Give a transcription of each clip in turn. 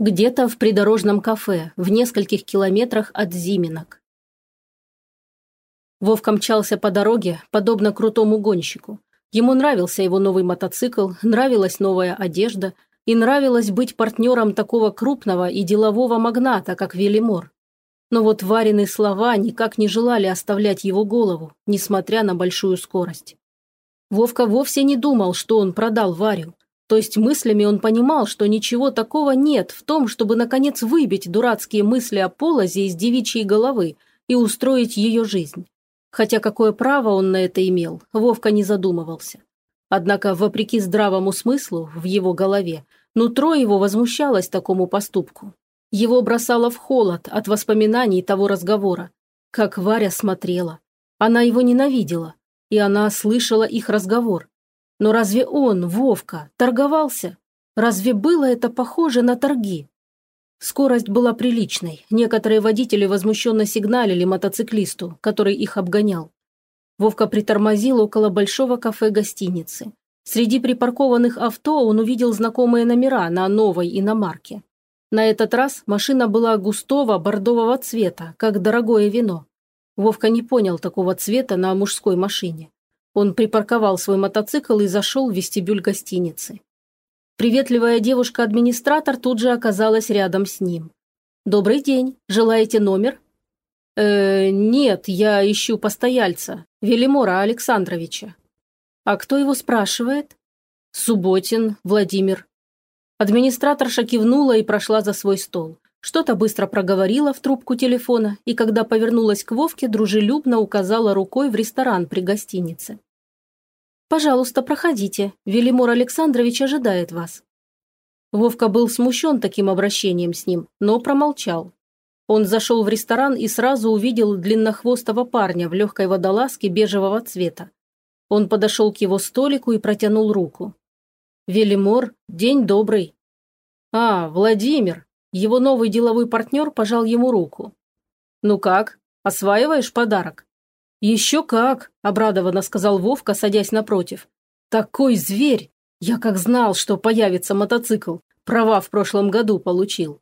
Где-то в придорожном кафе, в нескольких километрах от Зиминок. Вовка мчался по дороге, подобно крутому гонщику. Ему нравился его новый мотоцикл, нравилась новая одежда и нравилось быть партнером такого крупного и делового магната, как Велимор. Но вот Варины слова никак не желали оставлять его голову, несмотря на большую скорость. Вовка вовсе не думал, что он продал Варю. То есть мыслями он понимал, что ничего такого нет в том, чтобы наконец выбить дурацкие мысли о полозе из девичьей головы и устроить ее жизнь. Хотя какое право он на это имел, Вовка не задумывался. Однако, вопреки здравому смыслу в его голове, нутро его возмущалось такому поступку. Его бросало в холод от воспоминаний того разговора. Как Варя смотрела. Она его ненавидела, и она слышала их разговор. Но разве он, Вовка, торговался? Разве было это похоже на торги? Скорость была приличной. Некоторые водители возмущенно сигналили мотоциклисту, который их обгонял. Вовка притормозил около большого кафе-гостиницы. Среди припаркованных авто он увидел знакомые номера на новой иномарке. На этот раз машина была густого бордового цвета, как дорогое вино. Вовка не понял такого цвета на мужской машине. Он припарковал свой мотоцикл и зашел в вестибюль гостиницы. Приветливая девушка-администратор тут же оказалась рядом с ним. «Добрый день. Желаете номер?» «Э, нет, я ищу постояльца. Велимора Александровича». «А кто его спрашивает?» «Субботин Владимир». Администраторша кивнула и прошла за свой стол. Что-то быстро проговорила в трубку телефона и, когда повернулась к Вовке, дружелюбно указала рукой в ресторан при гостинице. «Пожалуйста, проходите. Велимор Александрович ожидает вас». Вовка был смущен таким обращением с ним, но промолчал. Он зашел в ресторан и сразу увидел длиннохвостого парня в легкой водолазке бежевого цвета. Он подошел к его столику и протянул руку. «Велимор, день добрый». «А, Владимир», его новый деловой партнер пожал ему руку. «Ну как, осваиваешь подарок?» «Еще как!» – обрадованно сказал Вовка, садясь напротив. «Такой зверь! Я как знал, что появится мотоцикл. Права в прошлом году получил».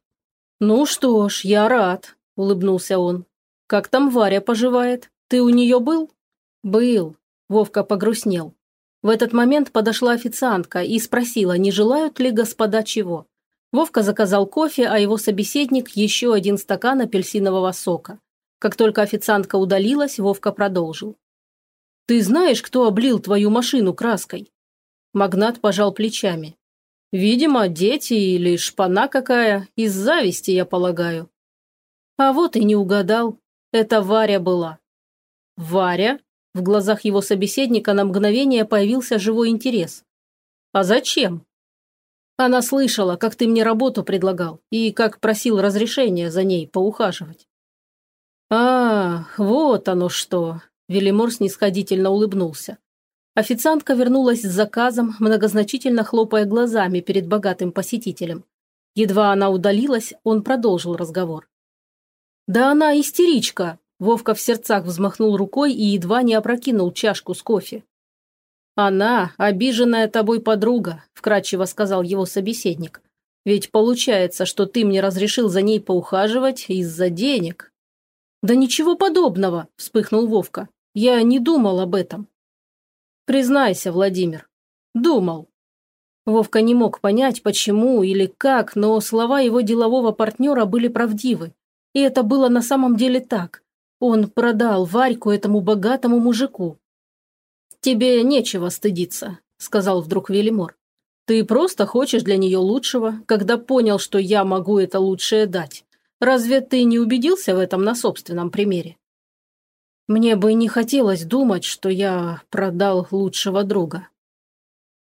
«Ну что ж, я рад», – улыбнулся он. «Как там Варя поживает? Ты у нее был?» «Был», – Вовка погрустнел. В этот момент подошла официантка и спросила, не желают ли господа чего. Вовка заказал кофе, а его собеседник – еще один стакан апельсинового сока. Как только официантка удалилась, Вовка продолжил. «Ты знаешь, кто облил твою машину краской?» Магнат пожал плечами. «Видимо, дети или шпана какая, из зависти, я полагаю». А вот и не угадал. Это Варя была. «Варя?» В глазах его собеседника на мгновение появился живой интерес. «А зачем?» Она слышала, как ты мне работу предлагал и как просил разрешения за ней поухаживать. А, вот оно что. Велимор снисходительно улыбнулся. Официантка вернулась с заказом, многозначительно хлопая глазами перед богатым посетителем. Едва она удалилась, он продолжил разговор. «Да она истеричка!» Вовка в сердцах взмахнул рукой и едва не опрокинул чашку с кофе. «Она – обиженная тобой подруга», – вкратчиво сказал его собеседник. «Ведь получается, что ты мне разрешил за ней поухаживать из-за денег». «Да ничего подобного», – вспыхнул Вовка. «Я не думал об этом». «Признайся, Владимир». «Думал». Вовка не мог понять, почему или как, но слова его делового партнера были правдивы. И это было на самом деле так. Он продал Варьку этому богатому мужику, «Тебе нечего стыдиться», – сказал вдруг Велимор. «Ты просто хочешь для нее лучшего, когда понял, что я могу это лучшее дать. Разве ты не убедился в этом на собственном примере?» «Мне бы не хотелось думать, что я продал лучшего друга».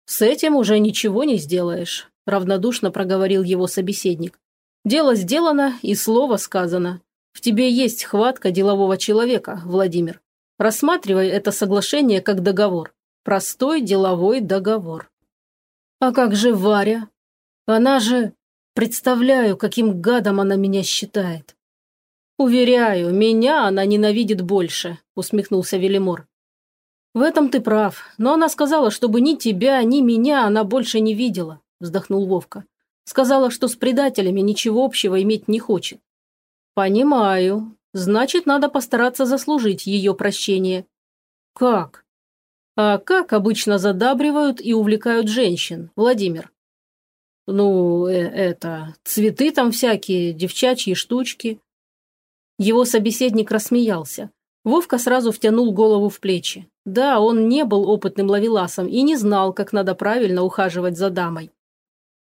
«С этим уже ничего не сделаешь», – равнодушно проговорил его собеседник. «Дело сделано и слово сказано. В тебе есть хватка делового человека, Владимир. Рассматривай это соглашение как договор. Простой деловой договор. А как же Варя? Она же... Представляю, каким гадом она меня считает. Уверяю, меня она ненавидит больше, усмехнулся Велимор. В этом ты прав, но она сказала, чтобы ни тебя, ни меня она больше не видела, вздохнул Вовка. Сказала, что с предателями ничего общего иметь не хочет. Понимаю. Значит, надо постараться заслужить ее прощение. Как? А как обычно задабривают и увлекают женщин, Владимир? Ну, э это, цветы там всякие, девчачьи штучки. Его собеседник рассмеялся. Вовка сразу втянул голову в плечи. Да, он не был опытным ловеласом и не знал, как надо правильно ухаживать за дамой.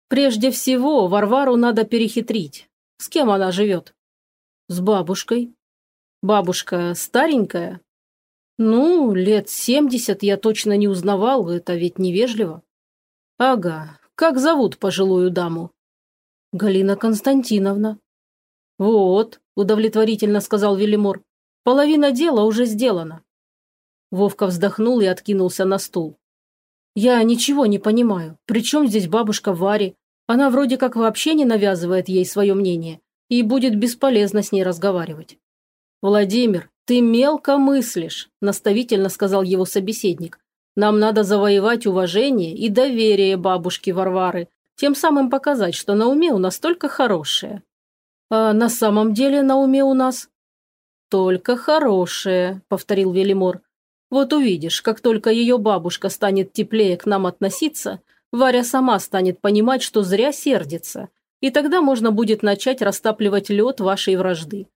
Прежде всего, Варвару надо перехитрить. С кем она живет? С бабушкой. Бабушка старенькая? Ну, лет семьдесят я точно не узнавал, это ведь невежливо. Ага, как зовут пожилую даму? Галина Константиновна. Вот, удовлетворительно сказал Велимор. Половина дела уже сделана. Вовка вздохнул и откинулся на стул. Я ничего не понимаю. При чем здесь бабушка Вари? Она вроде как вообще не навязывает ей свое мнение, и будет бесполезно с ней разговаривать. Владимир, ты мелко мыслишь, наставительно сказал его собеседник. Нам надо завоевать уважение и доверие бабушки Варвары, тем самым показать, что на уме у нас только хорошее. А на самом деле на уме у нас только хорошее, повторил Велимор. Вот увидишь, как только ее бабушка станет теплее к нам относиться, Варя сама станет понимать, что зря сердится, и тогда можно будет начать растапливать лед вашей вражды.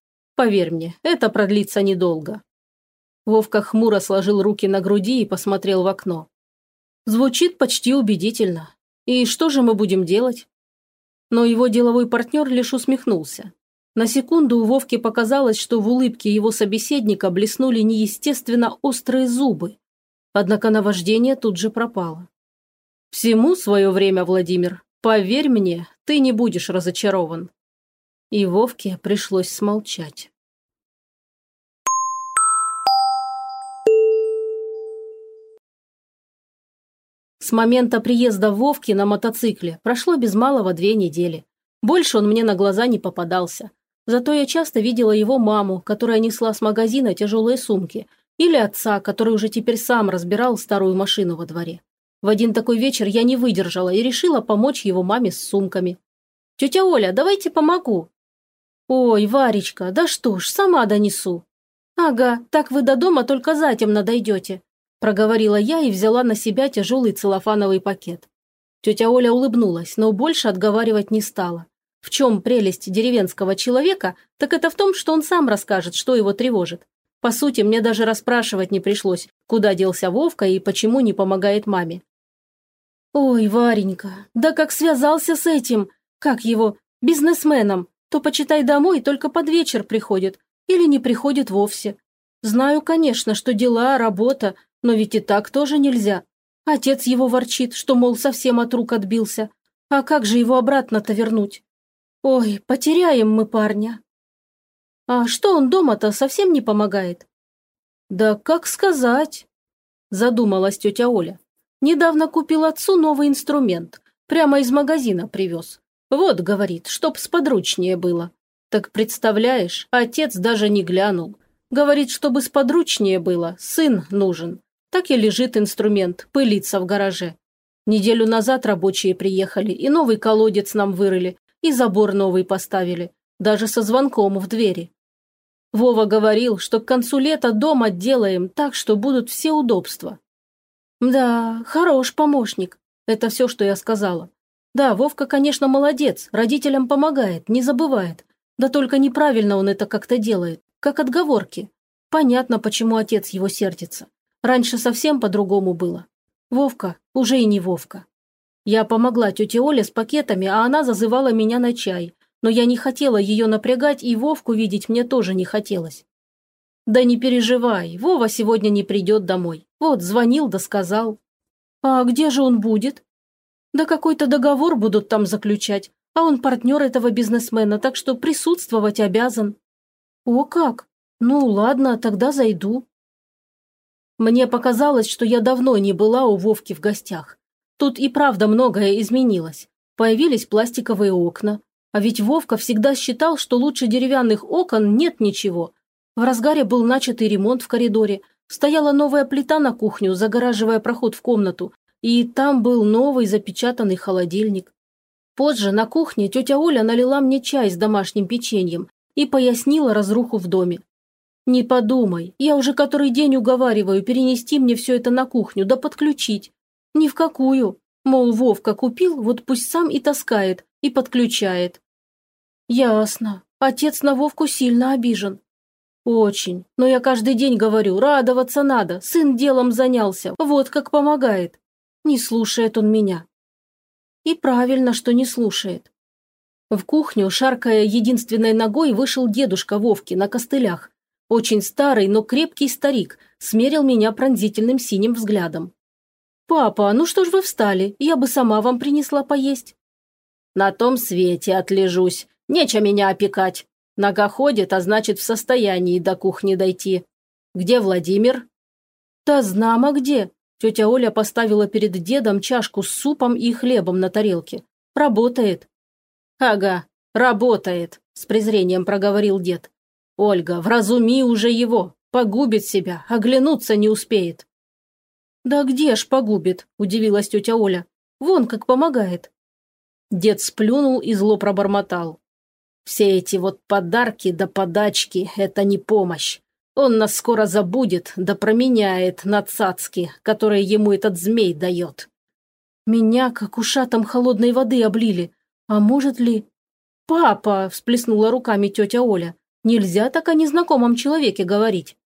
Поверь мне, это продлится недолго. Вовка хмуро сложил руки на груди и посмотрел в окно. Звучит почти убедительно. И что же мы будем делать? Но его деловой партнер лишь усмехнулся. На секунду у Вовки показалось, что в улыбке его собеседника блеснули неестественно острые зубы. Однако наваждение тут же пропало. «Всему свое время, Владимир. Поверь мне, ты не будешь разочарован». И Вовке пришлось смолчать. С момента приезда Вовки на мотоцикле прошло без малого две недели. Больше он мне на глаза не попадался. Зато я часто видела его маму, которая несла с магазина тяжелые сумки, или отца, который уже теперь сам разбирал старую машину во дворе. В один такой вечер я не выдержала и решила помочь его маме с сумками. «Тетя Оля, давайте помогу». «Ой, Варечка, да что ж, сама донесу». «Ага, так вы до дома только затемно дойдете проговорила я и взяла на себя тяжелый целлофановый пакет. Тетя Оля улыбнулась, но больше отговаривать не стала. В чем прелесть деревенского человека, так это в том, что он сам расскажет, что его тревожит. По сути, мне даже расспрашивать не пришлось, куда делся Вовка и почему не помогает маме. «Ой, Варенька, да как связался с этим, как его, бизнесменом, то, почитай, домой только под вечер приходит или не приходит вовсе. Знаю, конечно, что дела, работа, но ведь и так тоже нельзя. Отец его ворчит, что, мол, совсем от рук отбился. А как же его обратно-то вернуть? Ой, потеряем мы парня. А что он дома-то совсем не помогает? Да как сказать? Задумалась тетя Оля. Недавно купил отцу новый инструмент. Прямо из магазина привез. Вот, говорит, чтоб сподручнее было. Так представляешь, отец даже не глянул. Говорит, чтобы сподручнее было, сын нужен. Так и лежит инструмент, пылится в гараже. Неделю назад рабочие приехали, и новый колодец нам вырыли, и забор новый поставили, даже со звонком в двери. Вова говорил, что к концу лета дом отделаем так, что будут все удобства. Да, хорош помощник. Это все, что я сказала. Да, Вовка, конечно, молодец, родителям помогает, не забывает. Да только неправильно он это как-то делает, как отговорки. Понятно, почему отец его сердится. Раньше совсем по-другому было. Вовка уже и не Вовка. Я помогла тете Оле с пакетами, а она зазывала меня на чай. Но я не хотела ее напрягать, и Вовку видеть мне тоже не хотелось. Да не переживай, Вова сегодня не придет домой. Вот, звонил да сказал. А где же он будет? Да какой-то договор будут там заключать, а он партнер этого бизнесмена, так что присутствовать обязан. О как? Ну ладно, тогда зайду. Мне показалось, что я давно не была у Вовки в гостях. Тут и правда многое изменилось. Появились пластиковые окна. А ведь Вовка всегда считал, что лучше деревянных окон нет ничего. В разгаре был начатый ремонт в коридоре. Стояла новая плита на кухню, загораживая проход в комнату. И там был новый запечатанный холодильник. Позже на кухне тетя Оля налила мне чай с домашним печеньем и пояснила разруху в доме. «Не подумай, я уже который день уговариваю перенести мне все это на кухню, да подключить. Ни в какую. Мол, Вовка купил, вот пусть сам и таскает, и подключает». «Ясно. Отец на Вовку сильно обижен. «Очень. Но я каждый день говорю, радоваться надо. Сын делом занялся. Вот как помогает. Не слушает он меня». И правильно, что не слушает. В кухню, шаркая единственной ногой, вышел дедушка Вовки на костылях. Очень старый, но крепкий старик, смерил меня пронзительным синим взглядом. «Папа, ну что ж вы встали? Я бы сама вам принесла поесть». «На том свете отлежусь. Нечего меня опекать. Нога ходит, а значит, в состоянии до кухни дойти. Где Владимир?» «Да знамо где!» Тетя Оля поставила перед дедом чашку с супом и хлебом на тарелке. «Работает». «Ага, работает», – с презрением проговорил дед. «Ольга, вразуми уже его. Погубит себя, оглянуться не успеет». «Да где ж погубит?» – удивилась тетя Оля. «Вон как помогает». Дед сплюнул и зло пробормотал. Все эти вот подарки да подачки – это не помощь. Он нас скоро забудет, да променяет на цацки, которые ему этот змей дает. Меня, как ушатом холодной воды, облили. А может ли... «Папа!» – всплеснула руками тетя Оля. «Нельзя так о незнакомом человеке говорить».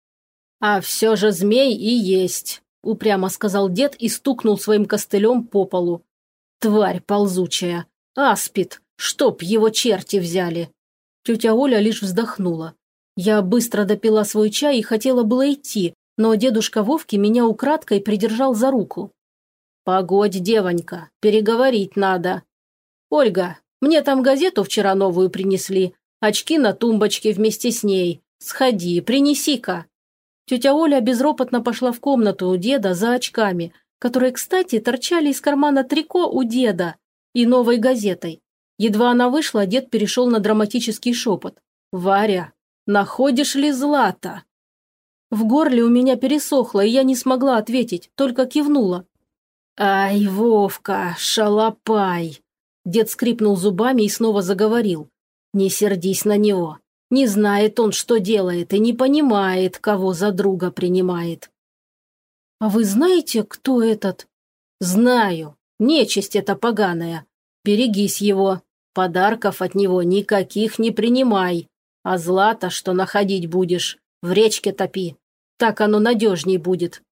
«А все же змей и есть», – упрямо сказал дед и стукнул своим костылем по полу. «Тварь ползучая! Аспид! Чтоб его черти взяли!» Тетя Оля лишь вздохнула. Я быстро допила свой чай и хотела было идти, но дедушка Вовки меня украдкой придержал за руку. «Погодь, девонька, переговорить надо. Ольга, мне там газету вчера новую принесли, очки на тумбочке вместе с ней. Сходи, принеси-ка». Тетя Оля безропотно пошла в комнату у деда за очками, которые, кстати, торчали из кармана трико у деда и новой газетой. Едва она вышла, дед перешел на драматический шепот. «Варя, находишь ли злато?» В горле у меня пересохло, и я не смогла ответить, только кивнула. «Ай, Вовка, шалопай!» Дед скрипнул зубами и снова заговорил. «Не сердись на него. Не знает он, что делает, и не понимает, кого за друга принимает». «А вы знаете, кто этот?» «Знаю. Нечисть эта поганая. Берегись его. Подарков от него никаких не принимай. А злато, что находить будешь, в речке топи. Так оно надежней будет.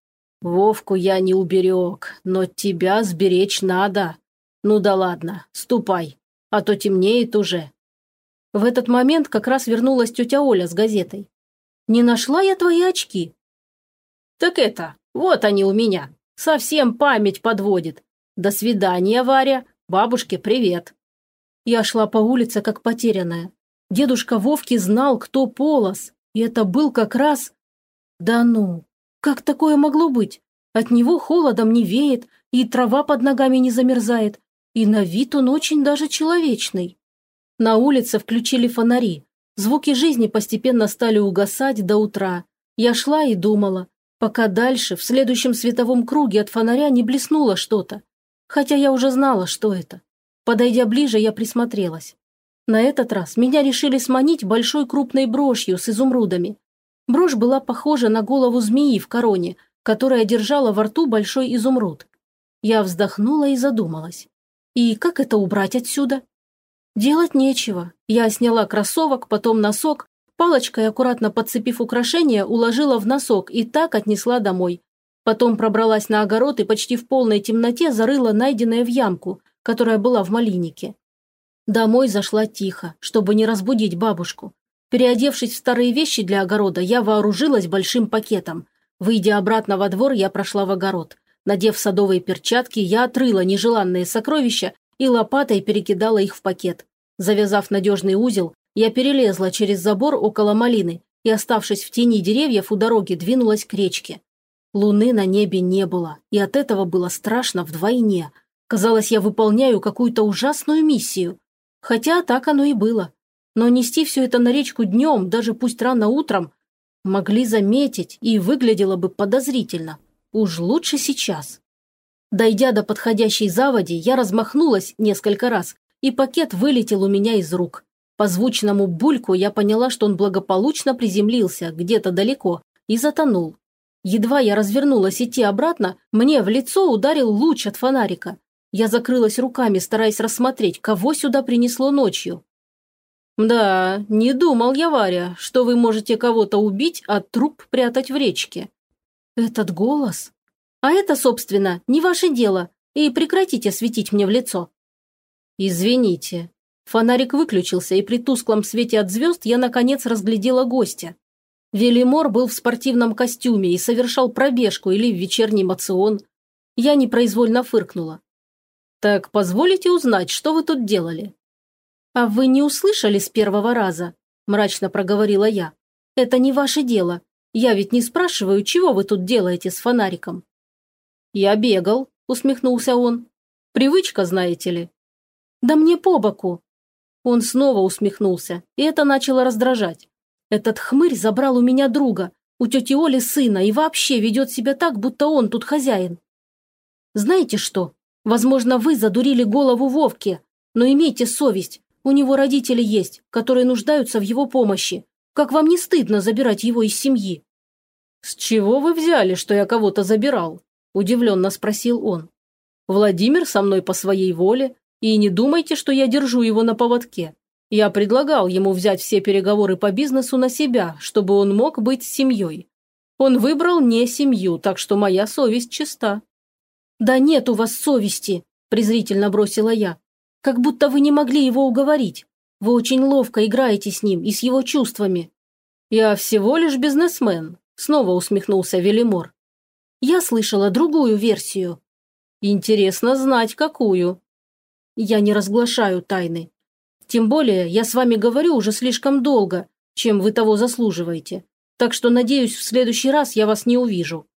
Вовку я не уберег, но тебя сберечь надо. Ну да ладно, ступай, а то темнеет уже. В этот момент как раз вернулась тетя Оля с газетой. «Не нашла я твои очки». «Так это, вот они у меня. Совсем память подводит. До свидания, Варя. Бабушке привет. Я шла по улице, как потерянная. Дедушка Вовки знал, кто Полос, и это был как раз... Да ну, как такое могло быть? От него холодом не веет, и трава под ногами не замерзает, и на вид он очень даже человечный. На улице включили фонари. Звуки жизни постепенно стали угасать до утра. Я шла и думала, пока дальше, в следующем световом круге от фонаря не блеснуло что-то хотя я уже знала, что это. Подойдя ближе, я присмотрелась. На этот раз меня решили сманить большой крупной брошью с изумрудами. Брошь была похожа на голову змеи в короне, которая держала во рту большой изумруд. Я вздохнула и задумалась. И как это убрать отсюда? Делать нечего. Я сняла кроссовок, потом носок, палочкой, аккуратно подцепив украшение, уложила в носок и так отнесла домой. Потом пробралась на огород и почти в полной темноте зарыла найденное в ямку, которая была в малинике. Домой зашла тихо, чтобы не разбудить бабушку. Переодевшись в старые вещи для огорода, я вооружилась большим пакетом. Выйдя обратно во двор, я прошла в огород. Надев садовые перчатки, я отрыла нежеланные сокровища и лопатой перекидала их в пакет. Завязав надежный узел, я перелезла через забор около малины и, оставшись в тени деревьев у дороги, двинулась к речке. Луны на небе не было, и от этого было страшно вдвойне. Казалось, я выполняю какую-то ужасную миссию. Хотя так оно и было. Но нести все это на речку днем, даже пусть рано утром, могли заметить и выглядело бы подозрительно. Уж лучше сейчас. Дойдя до подходящей заводи, я размахнулась несколько раз и пакет вылетел у меня из рук. По звучному бульку я поняла, что он благополучно приземлился где-то далеко и затонул. Едва я развернулась идти обратно, мне в лицо ударил луч от фонарика. Я закрылась руками, стараясь рассмотреть, кого сюда принесло ночью. «Да, не думал я, Варя, что вы можете кого-то убить, а труп прятать в речке». «Этот голос? А это, собственно, не ваше дело, и прекратите светить мне в лицо». «Извините». Фонарик выключился, и при тусклом свете от звезд я, наконец, разглядела гостя. Велимор был в спортивном костюме и совершал пробежку или вечерний мацион. Я непроизвольно фыркнула. «Так позволите узнать, что вы тут делали?» «А вы не услышали с первого раза?» – мрачно проговорила я. «Это не ваше дело. Я ведь не спрашиваю, чего вы тут делаете с фонариком». «Я бегал», – усмехнулся он. «Привычка, знаете ли». «Да мне по боку». Он снова усмехнулся, и это начало раздражать. Этот хмырь забрал у меня друга, у тети Оли сына и вообще ведет себя так, будто он тут хозяин. Знаете что? Возможно, вы задурили голову Вовке, но имейте совесть, у него родители есть, которые нуждаются в его помощи. Как вам не стыдно забирать его из семьи?» «С чего вы взяли, что я кого-то забирал?» – удивленно спросил он. «Владимир со мной по своей воле, и не думайте, что я держу его на поводке. Я предлагал ему взять все переговоры по бизнесу на себя, чтобы он мог быть с семьей. Он выбрал не семью, так что моя совесть чиста». «Да нет у вас совести», – презрительно бросила я. «Как будто вы не могли его уговорить. Вы очень ловко играете с ним и с его чувствами». «Я всего лишь бизнесмен», – снова усмехнулся Велимор. «Я слышала другую версию». «Интересно знать, какую». «Я не разглашаю тайны. Тем более, я с вами говорю уже слишком долго, чем вы того заслуживаете. Так что, надеюсь, в следующий раз я вас не увижу».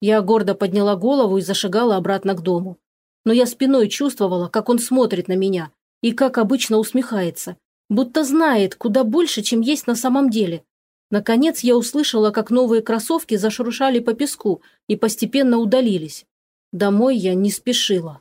Я гордо подняла голову и зашагала обратно к дому. Но я спиной чувствовала, как он смотрит на меня и, как обычно, усмехается, будто знает куда больше, чем есть на самом деле. Наконец я услышала, как новые кроссовки зашуршали по песку и постепенно удалились. Домой я не спешила.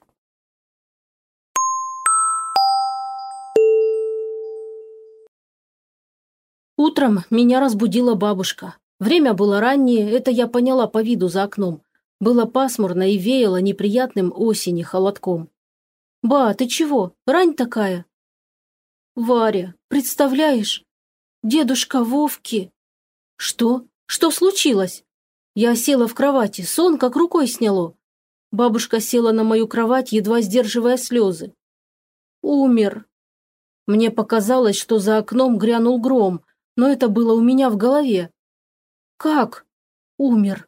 Утром меня разбудила бабушка. Время было раннее, это я поняла по виду за окном. Было пасмурно и веяло неприятным осени холодком. «Ба, ты чего? Рань такая?» «Варя, представляешь? Дедушка Вовки...» «Что? Что случилось?» Я села в кровати, сон как рукой сняло. Бабушка села на мою кровать, едва сдерживая слезы. «Умер». Мне показалось, что за окном грянул гром, но это было у меня в голове. Как? Умер.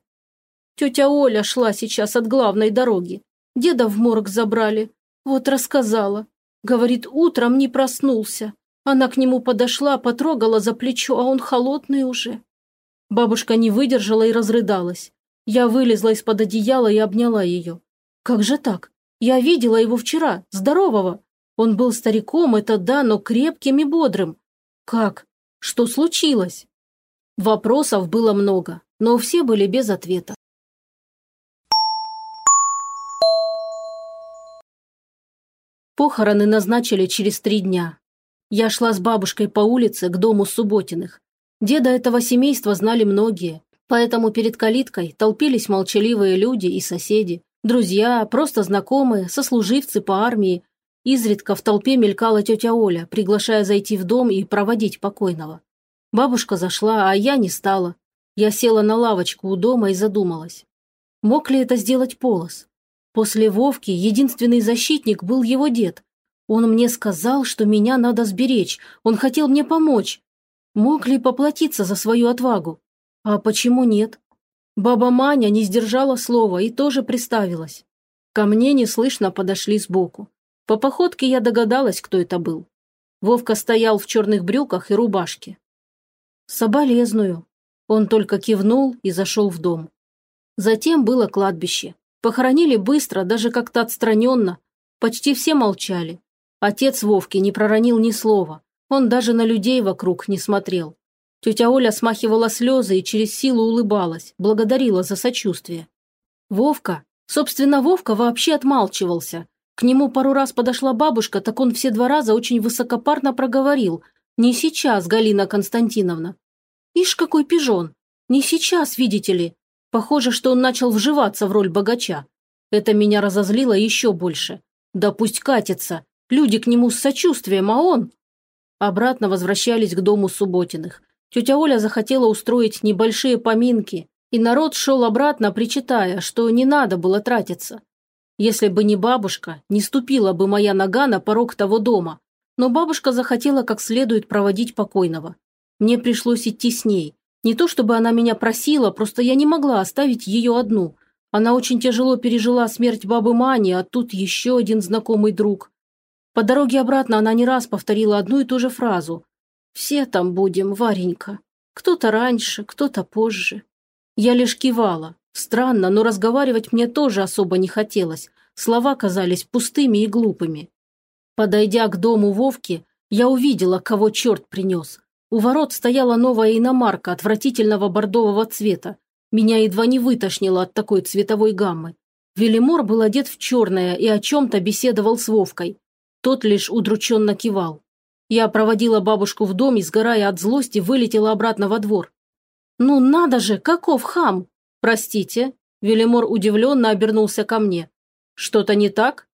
Тетя Оля шла сейчас от главной дороги. Деда в морг забрали. Вот рассказала. Говорит, утром не проснулся. Она к нему подошла, потрогала за плечо, а он холодный уже. Бабушка не выдержала и разрыдалась. Я вылезла из-под одеяла и обняла ее. Как же так? Я видела его вчера, здорового. Он был стариком, это да, но крепким и бодрым. Как? Что случилось? Вопросов было много, но все были без ответа. Похороны назначили через три дня. Я шла с бабушкой по улице к дому Субботиных. Деда этого семейства знали многие, поэтому перед калиткой толпились молчаливые люди и соседи, друзья, просто знакомые, сослуживцы по армии, Изредка в толпе мелькала тетя Оля, приглашая зайти в дом и проводить покойного. Бабушка зашла, а я не стала. Я села на лавочку у дома и задумалась. Мог ли это сделать Полос? После Вовки единственный защитник был его дед. Он мне сказал, что меня надо сберечь, он хотел мне помочь. Мог ли поплатиться за свою отвагу? А почему нет? Баба Маня не сдержала слова и тоже приставилась. Ко мне неслышно подошли сбоку. По походке я догадалась, кто это был. Вовка стоял в черных брюках и рубашке. «Соболезную». Он только кивнул и зашел в дом. Затем было кладбище. Похоронили быстро, даже как-то отстраненно. Почти все молчали. Отец Вовки не проронил ни слова. Он даже на людей вокруг не смотрел. Тетя Оля смахивала слезы и через силу улыбалась, благодарила за сочувствие. Вовка, собственно, Вовка вообще отмалчивался, К нему пару раз подошла бабушка, так он все два раза очень высокопарно проговорил. «Не сейчас, Галина Константиновна». «Ишь, какой пижон! Не сейчас, видите ли!» Похоже, что он начал вживаться в роль богача. Это меня разозлило еще больше. Да пусть катится. Люди к нему с сочувствием, а он... Обратно возвращались к дому Субботиных. Тетя Оля захотела устроить небольшие поминки, и народ шел обратно, причитая, что не надо было тратиться. Если бы не бабушка, не ступила бы моя нога на порог того дома. Но бабушка захотела как следует проводить покойного. Мне пришлось идти с ней. Не то чтобы она меня просила, просто я не могла оставить ее одну. Она очень тяжело пережила смерть бабы Мани, а тут еще один знакомый друг. По дороге обратно она не раз повторила одну и ту же фразу. «Все там будем, Варенька. Кто-то раньше, кто-то позже». Я лишь кивала. Странно, но разговаривать мне тоже особо не хотелось. Слова казались пустыми и глупыми. Подойдя к дому Вовки, я увидела, кого черт принес. У ворот стояла новая иномарка отвратительного бордового цвета. Меня едва не вытошнило от такой цветовой гаммы. Велимор был одет в черное и о чем-то беседовал с Вовкой. Тот лишь удрученно кивал. Я проводила бабушку в дом и, сгорая от злости, вылетела обратно во двор. «Ну надо же, каков хам!» «Простите?» Велимор удивленно обернулся ко мне. «Что-то не так?»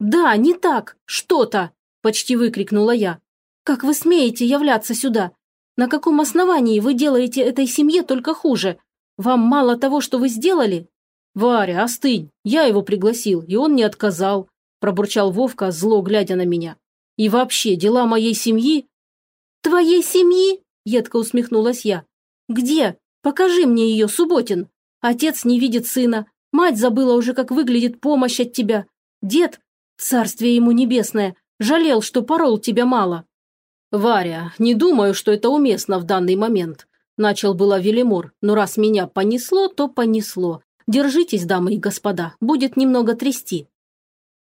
«Да, не так! Что-то!» – почти выкрикнула я. «Как вы смеете являться сюда? На каком основании вы делаете этой семье только хуже? Вам мало того, что вы сделали?» «Варя, остынь! Я его пригласил, и он не отказал пробурчал Вовка, зло глядя на меня. «И вообще, дела моей семьи...» «Твоей семьи?» – едко усмехнулась я. «Где? Покажи мне ее, Субботин. Отец не видит сына, мать забыла уже, как выглядит помощь от тебя. Дед, царствие ему небесное, жалел, что порол тебя мало». «Варя, не думаю, что это уместно в данный момент», – начал было Велимор, но раз меня понесло, то понесло. Держитесь, дамы и господа, будет немного трясти.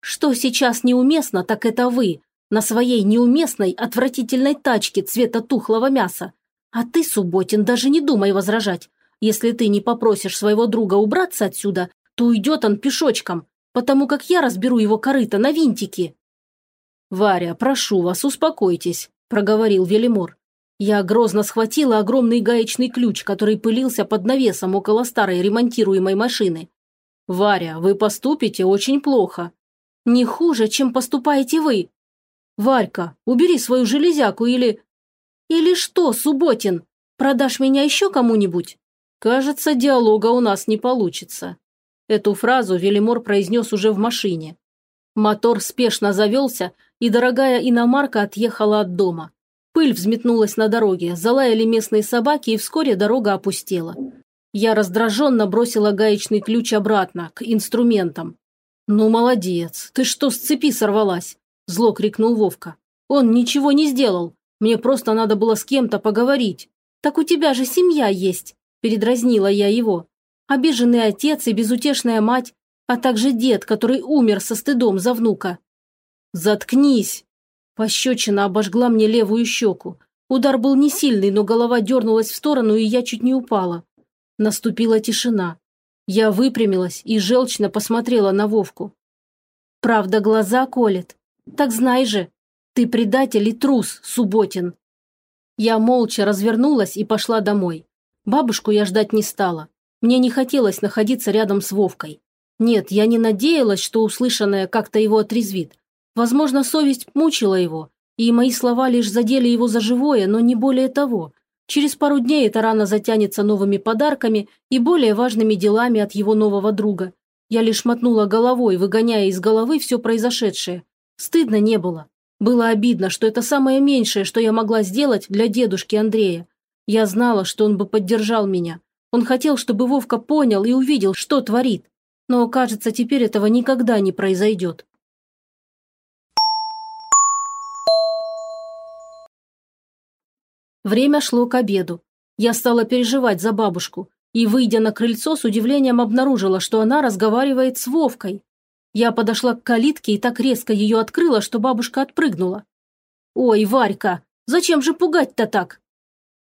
Что сейчас неуместно, так это вы, на своей неуместной, отвратительной тачке цвета тухлого мяса. А ты, Субботин, даже не думай возражать. Если ты не попросишь своего друга убраться отсюда, то уйдет он пешочком, потому как я разберу его корыто на винтики». «Варя, прошу вас, успокойтесь», – проговорил Велимор. Я грозно схватила огромный гаечный ключ, который пылился под навесом около старой ремонтируемой машины. «Варя, вы поступите очень плохо. Не хуже, чем поступаете вы. Варька, убери свою железяку или... Или что, Субботин? Продашь меня еще кому-нибудь? Кажется, диалога у нас не получится. Эту фразу Велимор произнес уже в машине. Мотор спешно завелся, и дорогая иномарка отъехала от дома. Пыль взметнулась на дороге, залаяли местные собаки, и вскоре дорога опустела. Я раздраженно бросила гаечный ключ обратно, к инструментам. «Ну, молодец! Ты что, с цепи сорвалась?» – зло крикнул Вовка. «Он ничего не сделал. Мне просто надо было с кем-то поговорить. Так у тебя же семья есть!» – передразнила я его. «Обиженный отец и безутешная мать, а также дед, который умер со стыдом за внука». «Заткнись!» Пощечина обожгла мне левую щеку. Удар был не сильный, но голова дернулась в сторону, и я чуть не упала. Наступила тишина. Я выпрямилась и желчно посмотрела на Вовку. «Правда, глаза колет. Так знай же, ты предатель и трус, Субботин». Я молча развернулась и пошла домой. Бабушку я ждать не стала. Мне не хотелось находиться рядом с Вовкой. Нет, я не надеялась, что услышанное как-то его отрезвит. Возможно, совесть мучила его, и мои слова лишь задели его за живое, но не более того. Через пару дней эта рана затянется новыми подарками и более важными делами от его нового друга. Я лишь мотнула головой, выгоняя из головы все произошедшее. Стыдно не было. Было обидно, что это самое меньшее, что я могла сделать для дедушки Андрея. Я знала, что он бы поддержал меня. Он хотел, чтобы Вовка понял и увидел, что творит. Но, кажется, теперь этого никогда не произойдет. Время шло к обеду. Я стала переживать за бабушку и, выйдя на крыльцо, с удивлением обнаружила, что она разговаривает с Вовкой. Я подошла к калитке и так резко ее открыла, что бабушка отпрыгнула. «Ой, Варька, зачем же пугать-то так?»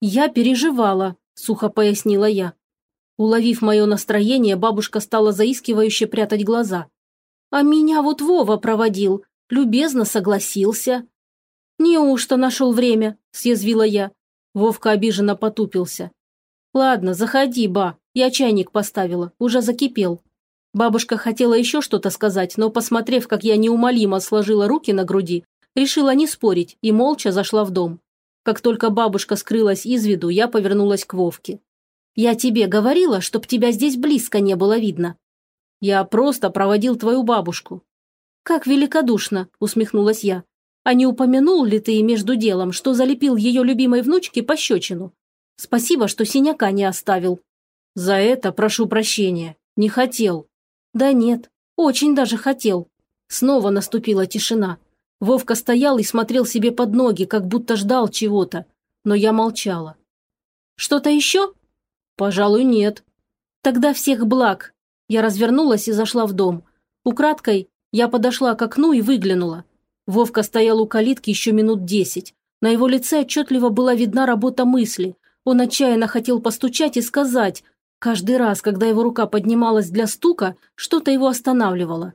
«Я переживала», – сухо пояснила я. Уловив мое настроение, бабушка стала заискивающе прятать глаза. А меня вот Вова проводил, любезно согласился». «Неужто нашел время?» – съязвила я. Вовка обиженно потупился. «Ладно, заходи, ба, я чайник поставила, уже закипел». Бабушка хотела еще что-то сказать, но, посмотрев, как я неумолимо сложила руки на груди, решила не спорить и молча зашла в дом. Как только бабушка скрылась из виду, я повернулась к Вовке. «Я тебе говорила, чтоб тебя здесь близко не было видно». «Я просто проводил твою бабушку». «Как великодушно», – усмехнулась я. «А не упомянул ли ты между делом, что залепил ее любимой внучке пощечину? Спасибо, что синяка не оставил». «За это прошу прощения. Не хотел». «Да нет, очень даже хотел». Снова наступила тишина. Вовка стоял и смотрел себе под ноги, как будто ждал чего-то. Но я молчала. «Что-то еще?» «Пожалуй, нет». «Тогда всех благ». Я развернулась и зашла в дом. Украдкой я подошла к окну и выглянула. Вовка стоял у калитки еще минут десять. На его лице отчетливо была видна работа мысли. Он отчаянно хотел постучать и сказать. Каждый раз, когда его рука поднималась для стука, что-то его останавливало.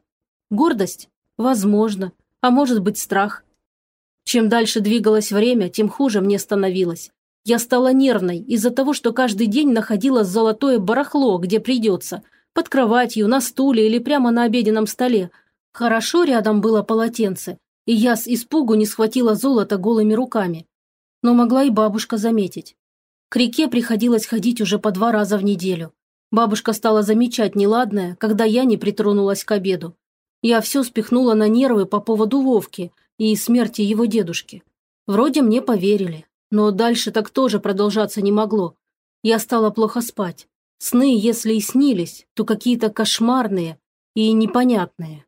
Гордость? Возможно а может быть страх. Чем дальше двигалось время, тем хуже мне становилось. Я стала нервной из-за того, что каждый день находила золотое барахло, где придется, под кроватью, на стуле или прямо на обеденном столе. Хорошо рядом было полотенце, и я с испугу не схватила золото голыми руками. Но могла и бабушка заметить. К реке приходилось ходить уже по два раза в неделю. Бабушка стала замечать неладное, когда я не притронулась к обеду. Я все спихнула на нервы по поводу Вовки и смерти его дедушки. Вроде мне поверили, но дальше так тоже продолжаться не могло. Я стала плохо спать. Сны, если и снились, то какие-то кошмарные и непонятные.